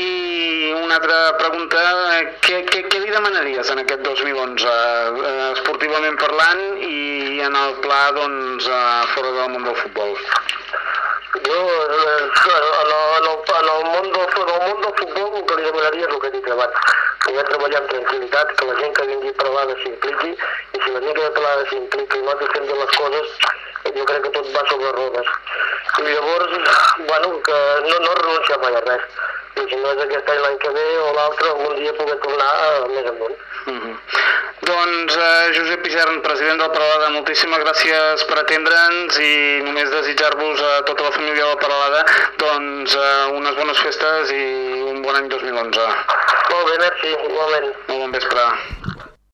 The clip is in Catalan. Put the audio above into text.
I una altra pregunta, què, què, què li demanaries en aquest 2011, eh, esportivament parlant i en el pla doncs, eh, fora del món del futbol? Jo, eh, en, el, món del, en el món del futbol el que li demanaria és el que he dit abans, poder treballar amb tranquil·litat, que la gent que vingui a Peralada s'impliqui, i si la gent que ve a Peralada s'impliqui i nosaltres fem bé les coses, jo crec que tot va sobre rodes. I llavors, bueno, que no, no renunciar mai a res. I si no és aquest any l'any que ve o l'altre, algun dia poder tornar a, més amunt. Mm -hmm. Doncs eh, Josep Isern, president del Paralada, moltíssimes gràcies per atendre'ns i només desitjar-vos a tota la família del Paralada doncs, eh, unes bones festes i un bon any 2011. Molt bé, merci, igualment. Molt bon vespre.